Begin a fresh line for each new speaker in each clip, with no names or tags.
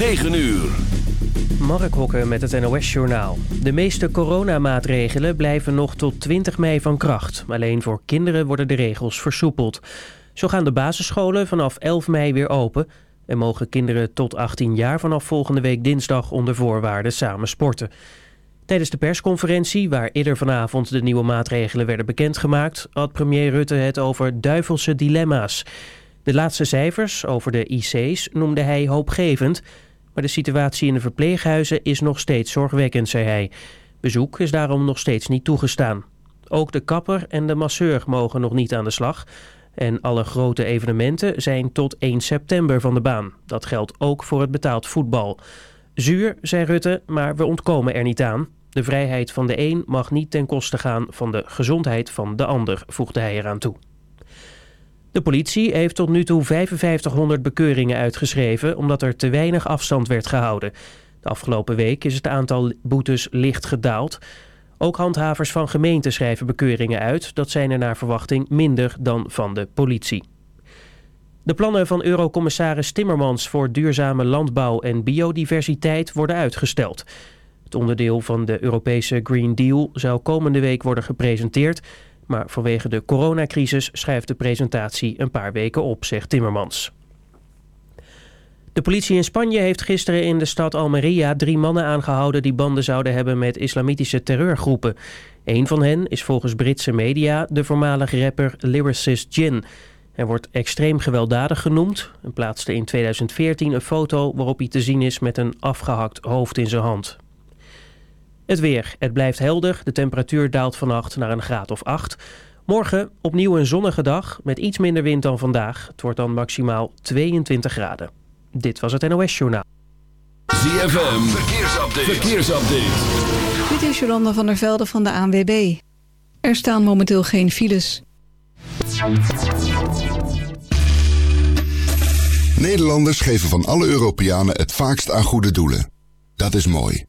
9 uur.
Mark Hokker met het NOS-journaal. De meeste coronamaatregelen blijven nog tot 20 mei van kracht. Alleen voor kinderen worden de regels versoepeld. Zo gaan de basisscholen vanaf 11 mei weer open... en mogen kinderen tot 18 jaar vanaf volgende week dinsdag onder voorwaarden samen sporten. Tijdens de persconferentie, waar eerder vanavond de nieuwe maatregelen werden bekendgemaakt... had premier Rutte het over duivelse dilemma's. De laatste cijfers over de IC's noemde hij hoopgevend... maar de situatie in de verpleeghuizen is nog steeds zorgwekkend, zei hij. Bezoek is daarom nog steeds niet toegestaan. Ook de kapper en de masseur mogen nog niet aan de slag... En alle grote evenementen zijn tot 1 september van de baan. Dat geldt ook voor het betaald voetbal. Zuur, zei Rutte, maar we ontkomen er niet aan. De vrijheid van de een mag niet ten koste gaan van de gezondheid van de ander, voegde hij eraan toe. De politie heeft tot nu toe 5500 bekeuringen uitgeschreven omdat er te weinig afstand werd gehouden. De afgelopen week is het aantal boetes licht gedaald. Ook handhavers van gemeenten schrijven bekeuringen uit. Dat zijn er naar verwachting minder dan van de politie. De plannen van Eurocommissaris Timmermans voor duurzame landbouw en biodiversiteit worden uitgesteld. Het onderdeel van de Europese Green Deal zou komende week worden gepresenteerd... maar vanwege de coronacrisis schrijft de presentatie een paar weken op, zegt Timmermans. De politie in Spanje heeft gisteren in de stad Almeria drie mannen aangehouden... die banden zouden hebben met islamitische terreurgroepen. Een van hen is volgens Britse media de voormalige rapper Lyricist Jin... Hij wordt extreem gewelddadig genoemd en plaatste in 2014 een foto waarop hij te zien is met een afgehakt hoofd in zijn hand. Het weer. Het blijft helder. De temperatuur daalt vannacht naar een graad of 8. Morgen opnieuw een zonnige dag met iets minder wind dan vandaag. Het wordt dan maximaal 22 graden. Dit was het NOS Journaal.
ZFM. Verkeersupdate. Verkeersupdate.
Dit is Jolanda van der Velde van de ANWB. Er staan momenteel geen files.
Nederlanders geven van alle Europeanen het vaakst aan goede doelen. Dat is mooi.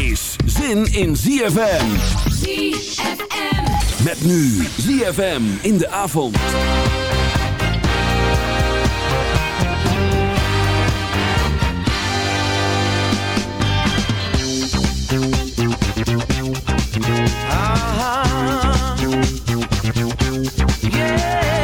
is zin in ZFM.
ZFM.
Met nu ZFM in de avond.
What's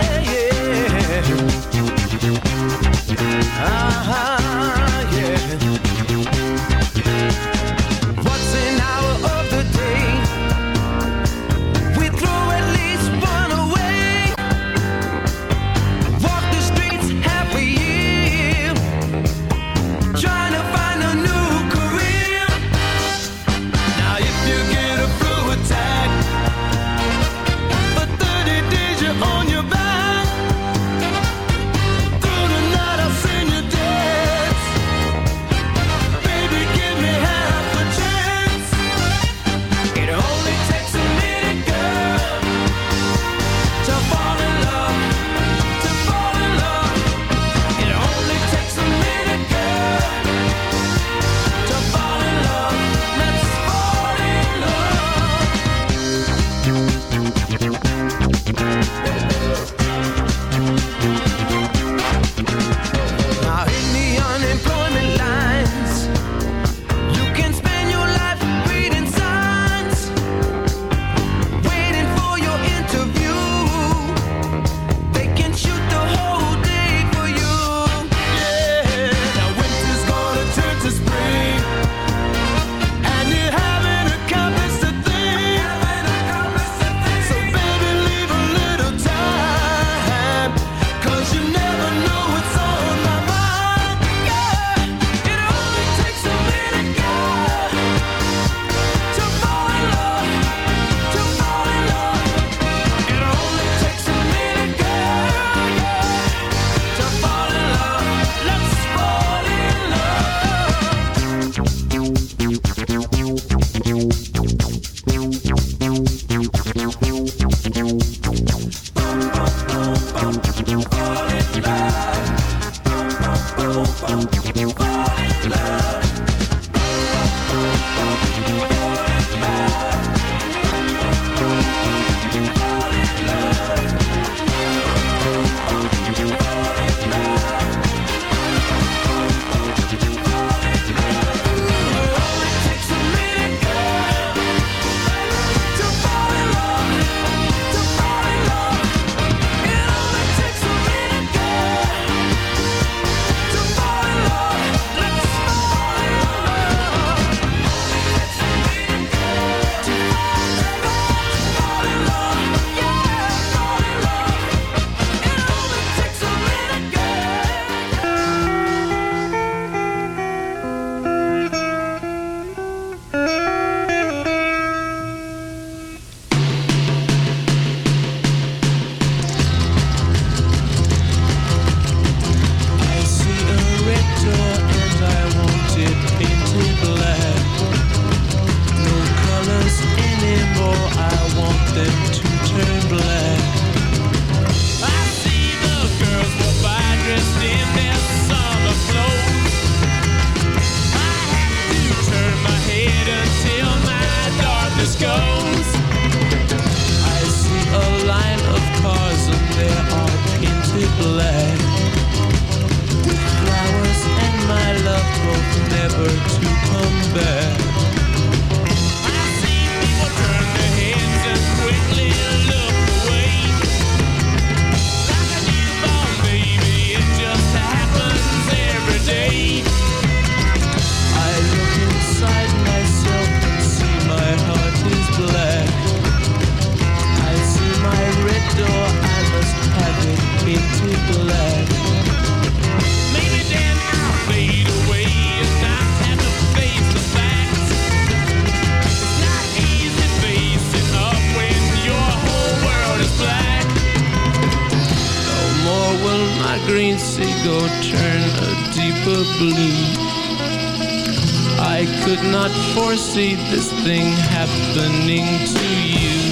happening to you.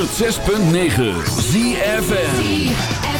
106.9 ZFN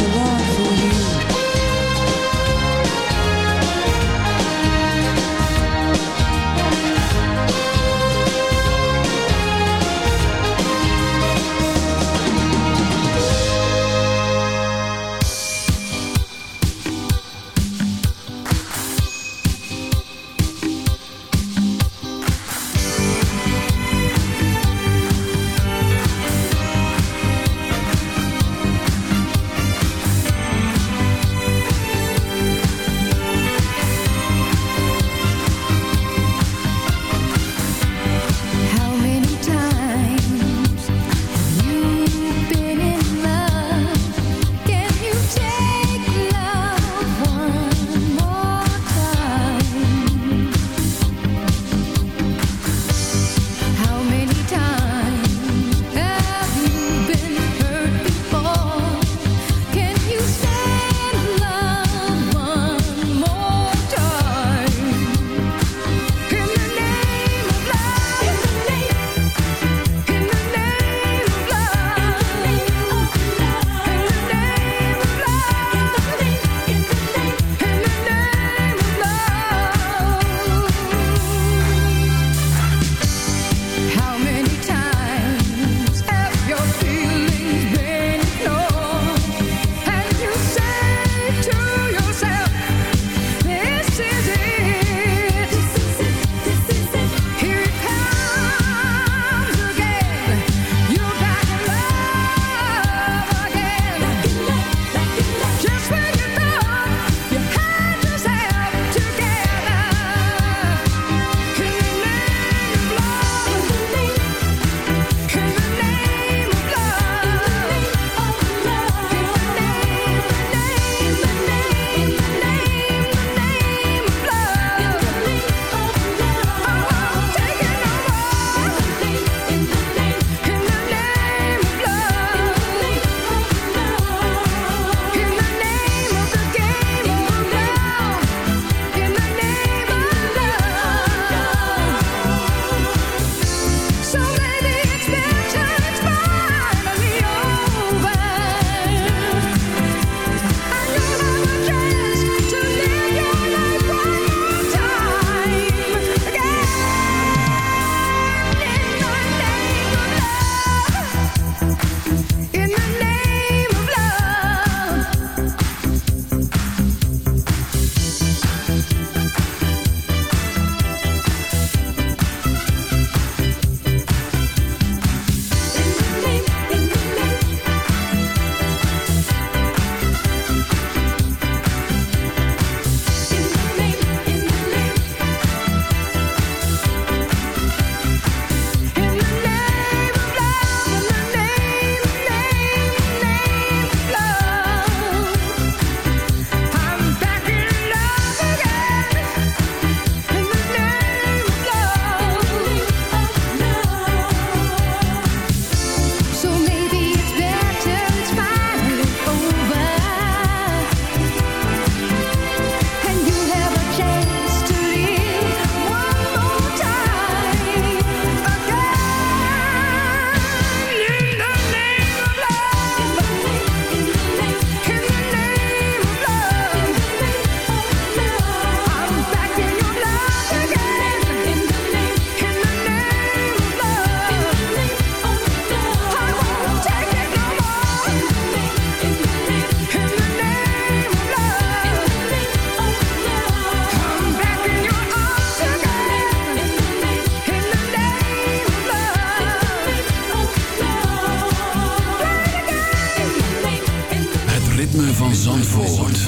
van Zandvoort.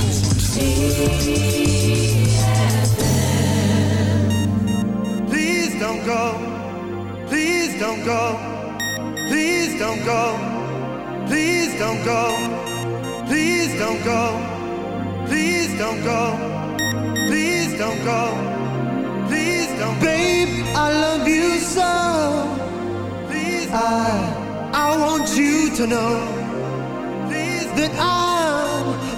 Please don't go. Please don't go. Please don't go. Please don't go. Please don't go. Please don't go. Please don't go. Please don't go. Babe, I love you so. Please I I want you to know that I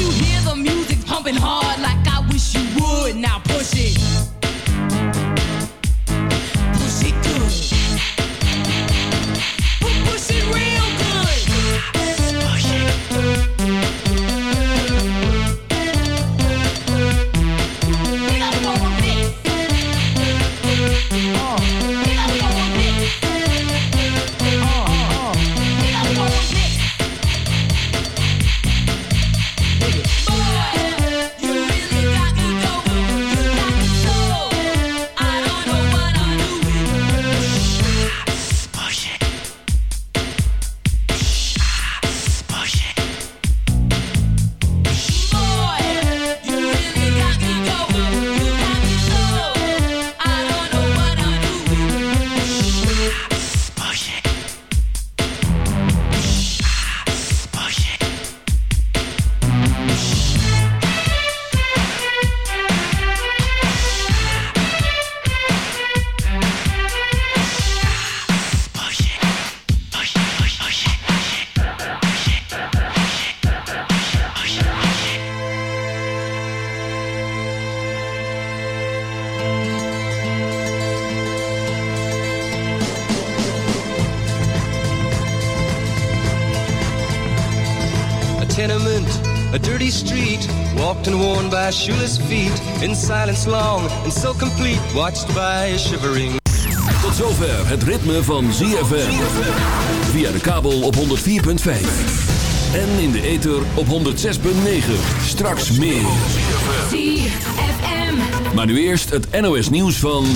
you
hear
shoeless feet in silence long and so complete, watched by a shivering.
Tot zover het ritme van ZFM. Via de kabel op 104.5. En in de ether op 106.9. Straks meer.
ZFM.
Maar nu eerst het NOS nieuws van...